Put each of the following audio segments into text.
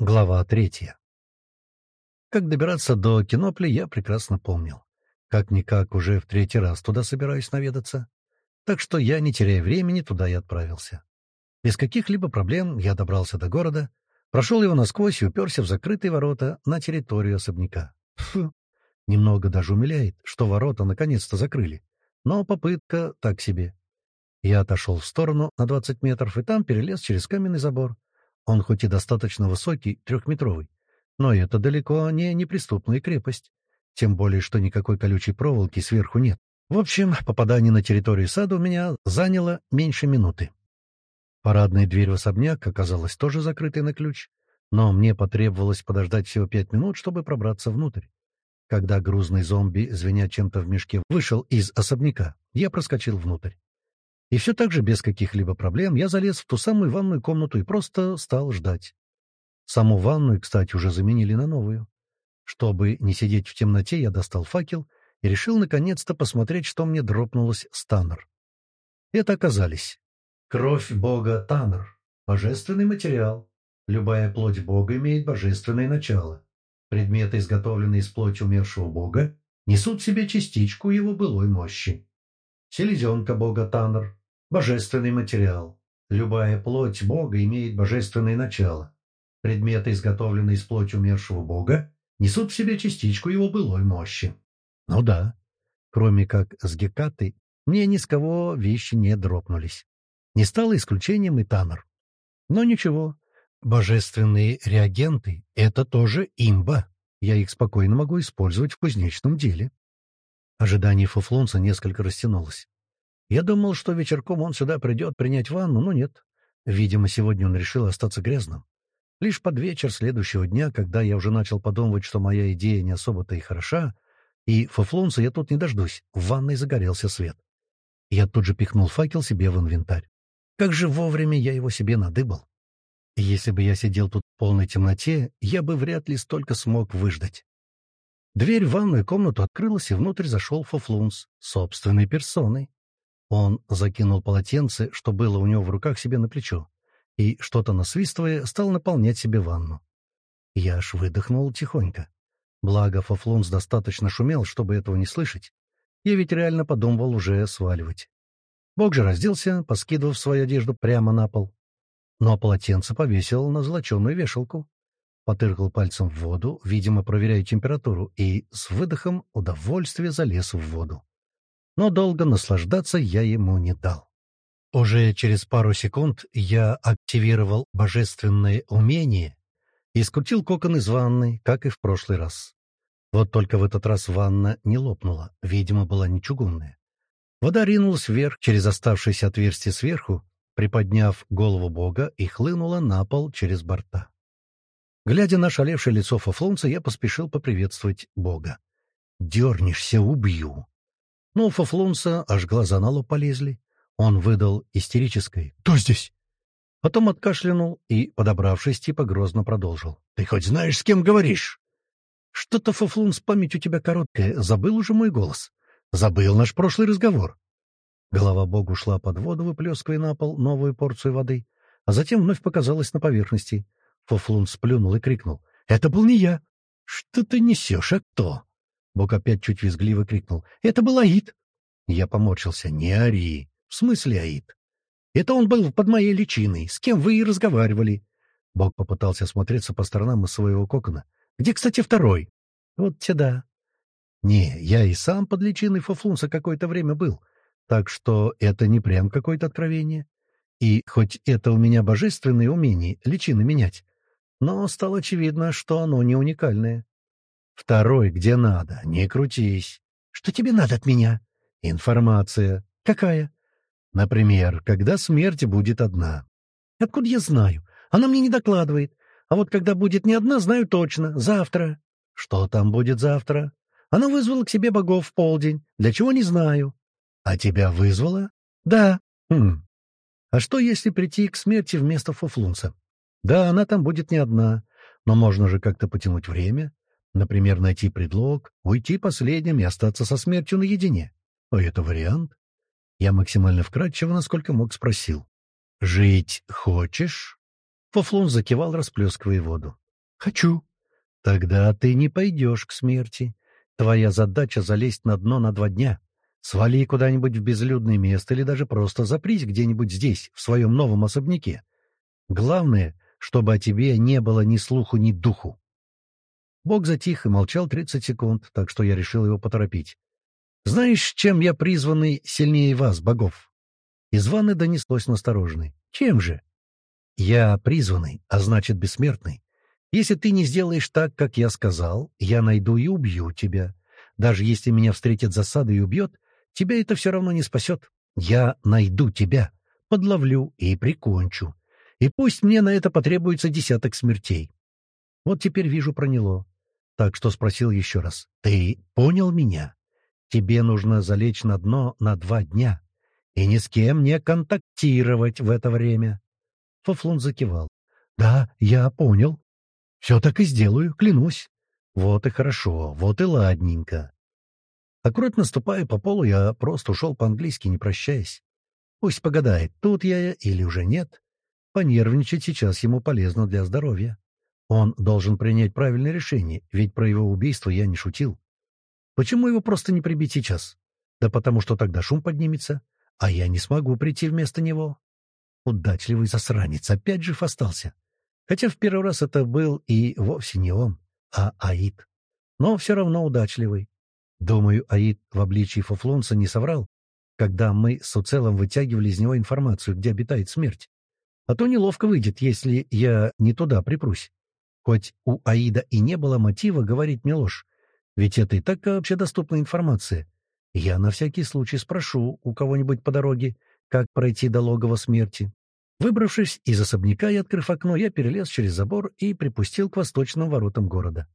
Глава третья. Как добираться до Кинопли, я прекрасно помнил. Как-никак уже в третий раз туда собираюсь наведаться. Так что я, не теряя времени, туда и отправился. Без каких-либо проблем я добрался до города, прошел его насквозь и уперся в закрытые ворота на территорию особняка. Фу, немного даже умиляет, что ворота наконец-то закрыли. Но попытка так себе. Я отошел в сторону на 20 метров и там перелез через каменный забор. Он хоть и достаточно высокий, трехметровый, но это далеко не неприступная крепость. Тем более, что никакой колючей проволоки сверху нет. В общем, попадание на территорию сада у меня заняло меньше минуты. Парадная дверь в особняк оказалась тоже закрытой на ключ, но мне потребовалось подождать всего пять минут, чтобы пробраться внутрь. Когда грузный зомби, звеня чем-то в мешке, вышел из особняка, я проскочил внутрь. И все так же без каких-либо проблем я залез в ту самую ванную комнату и просто стал ждать. Саму ванную, кстати, уже заменили на новую. Чтобы не сидеть в темноте, я достал факел и решил наконец-то посмотреть, что мне дропнулось с Таннер. Это оказались. Кровь бога Таннер. Божественный материал. Любая плоть бога имеет божественное начало. Предметы, изготовленные из плоти умершего бога, несут в себе частичку его былой мощи. Селезенка бога Таннер. Божественный материал. Любая плоть Бога имеет божественное начало. Предметы, изготовленные из плоти умершего Бога, несут в себе частичку его былой мощи. Ну да, кроме как с Гекатой, мне ни с кого вещи не дропнулись. Не стало исключением и Таннер. Но ничего, божественные реагенты — это тоже имба. Я их спокойно могу использовать в кузнечном деле. Ожидание Фуфлунца несколько растянулось. Я думал, что вечерком он сюда придет принять ванну, но нет. Видимо, сегодня он решил остаться грязным. Лишь под вечер следующего дня, когда я уже начал подумывать, что моя идея не особо-то и хороша, и фуфлунца я тут не дождусь, в ванной загорелся свет. Я тут же пихнул факел себе в инвентарь. Как же вовремя я его себе надыбал. Если бы я сидел тут в полной темноте, я бы вряд ли столько смог выждать. Дверь в ванную комнату открылась, и внутрь зашел Фуфлунс собственной персоной. Он закинул полотенце, что было у него в руках, себе на плечо, и, что-то насвистывая, стал наполнять себе ванну. Я аж выдохнул тихонько. Благо, Фафлунс достаточно шумел, чтобы этого не слышать. Я ведь реально подумывал уже сваливать. Бог же разделся, поскидывав свою одежду прямо на пол. Но полотенце повесил на золоченую вешалку. Потыркал пальцем в воду, видимо, проверяя температуру, и с выдохом удовольствия залез в воду но долго наслаждаться я ему не дал. Уже через пару секунд я активировал божественное умение и скрутил кокон из ванны, как и в прошлый раз. Вот только в этот раз ванна не лопнула, видимо, была не чугунная. Вода ринулась вверх через оставшееся отверстие сверху, приподняв голову бога, и хлынула на пол через борта. Глядя на шалевшее лицо Фафлунца, я поспешил поприветствовать бога. «Дернешься — убью!» Но у Фафлунса аж глаза на лоб полезли. Он выдал истерической «Кто здесь?». Потом откашлянул и, подобравшись, типа грозно продолжил. «Ты хоть знаешь, с кем говоришь?» «Что-то, Фафлунс, память у тебя короткая. Забыл уже мой голос. Забыл наш прошлый разговор». Голова бога ушла под воду, выплескивая на пол новую порцию воды, а затем вновь показалась на поверхности. Фафлун сплюнул и крикнул. «Это был не я!» «Что ты несешь, а кто?» Бог опять чуть визгливо крикнул. «Это был Аид!» Я поморщился. «Не ори!» «В смысле Аид?» «Это он был под моей личиной. С кем вы и разговаривали?» Бог попытался осмотреться по сторонам из своего кокона. «Где, кстати, второй?» «Вот те да». «Не, я и сам под личиной Фуфлунса какое-то время был, так что это не прям какое-то откровение. И хоть это у меня божественное умение личины менять, но стало очевидно, что оно не уникальное. Второй, где надо, не крутись. Что тебе надо от меня? Информация. Какая? Например, когда смерть будет одна. Откуда я знаю? Она мне не докладывает. А вот когда будет не одна, знаю точно. Завтра. Что там будет завтра? Она вызвала к себе богов в полдень. Для чего, не знаю. А тебя вызвала? Да. Хм. А что, если прийти к смерти вместо Фуфлунца? Да, она там будет не одна. Но можно же как-то потянуть время. Например, найти предлог, уйти последним и остаться со смертью наедине. А это вариант? Я максимально вкратчиво, насколько мог, спросил. «Жить хочешь?» Фофлун закивал, расплескивая воду. «Хочу». «Тогда ты не пойдешь к смерти. Твоя задача — залезть на дно на два дня. Свали куда-нибудь в безлюдное место или даже просто запрись где-нибудь здесь, в своем новом особняке. Главное, чтобы о тебе не было ни слуху, ни духу. Бог затих и молчал тридцать секунд, так что я решил его поторопить. «Знаешь, чем я призванный сильнее вас, богов?» Из ванны донеслось настороженный. «Чем же?» «Я призванный, а значит бессмертный. Если ты не сделаешь так, как я сказал, я найду и убью тебя. Даже если меня встретит засада и убьет, тебя это все равно не спасет. Я найду тебя, подловлю и прикончу. И пусть мне на это потребуется десяток смертей. Вот теперь вижу проняло. Так что спросил еще раз. «Ты понял меня? Тебе нужно залечь на дно на два дня и ни с кем не контактировать в это время». Фафлун закивал. «Да, я понял. Все так и сделаю, клянусь». «Вот и хорошо, вот и ладненько». Аккуратно ступая по полу, я просто ушел по-английски, не прощаясь. Пусть погадает, тут я или уже нет. Понервничать сейчас ему полезно для здоровья. Он должен принять правильное решение, ведь про его убийство я не шутил. Почему его просто не прибить сейчас? Да потому что тогда шум поднимется, а я не смогу прийти вместо него. Удачливый засранец опять жив остался. Хотя в первый раз это был и вовсе не он, а Аид. Но все равно удачливый. Думаю, Аид в обличии Фуфлонца не соврал, когда мы с Уцелом вытягивали из него информацию, где обитает смерть. А то неловко выйдет, если я не туда припрусь. Хоть у Аида и не было мотива говорить мне ложь, ведь это и так общедоступная информация. Я на всякий случай спрошу у кого-нибудь по дороге, как пройти до логова смерти. Выбравшись из особняка и открыв окно, я перелез через забор и припустил к восточным воротам города.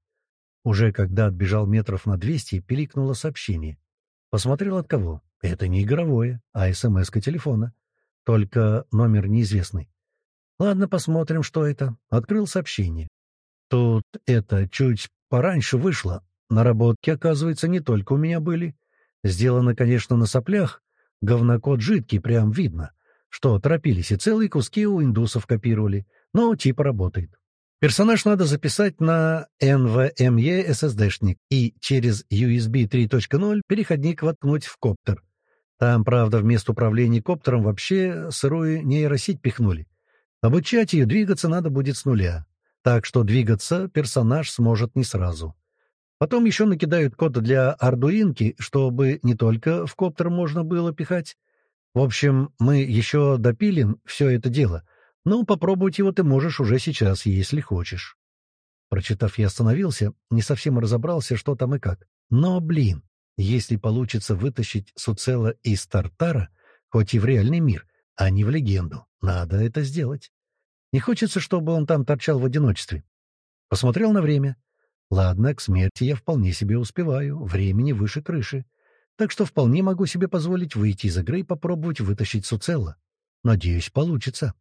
Уже когда отбежал метров на двести, пиликнуло сообщение. Посмотрел от кого. Это не игровое, а СМС-ка телефона. Только номер неизвестный. Ладно, посмотрим, что это. Открыл сообщение. Тут это чуть пораньше вышло. Наработки, оказывается, не только у меня были. Сделано, конечно, на соплях. Говнокод жидкий, прям видно. Что торопились и целые куски у индусов копировали. Но типа работает. Персонаж надо записать на NVMe SSD-шник и через USB 3.0 переходник воткнуть в коптер. Там, правда, вместо управления коптером вообще сырую нейросеть пихнули. Обучать ее двигаться надо будет с нуля так что двигаться персонаж сможет не сразу. Потом еще накидают код для ардуинки, чтобы не только в коптер можно было пихать. В общем, мы еще допилим все это дело, но попробовать его ты можешь уже сейчас, если хочешь. Прочитав, я остановился, не совсем разобрался, что там и как. Но, блин, если получится вытащить Суцела из Тартара, хоть и в реальный мир, а не в легенду, надо это сделать. Не хочется, чтобы он там торчал в одиночестве. Посмотрел на время. Ладно, к смерти я вполне себе успеваю, времени выше крыши. Так что вполне могу себе позволить выйти из игры и попробовать вытащить Суцелла. Надеюсь, получится.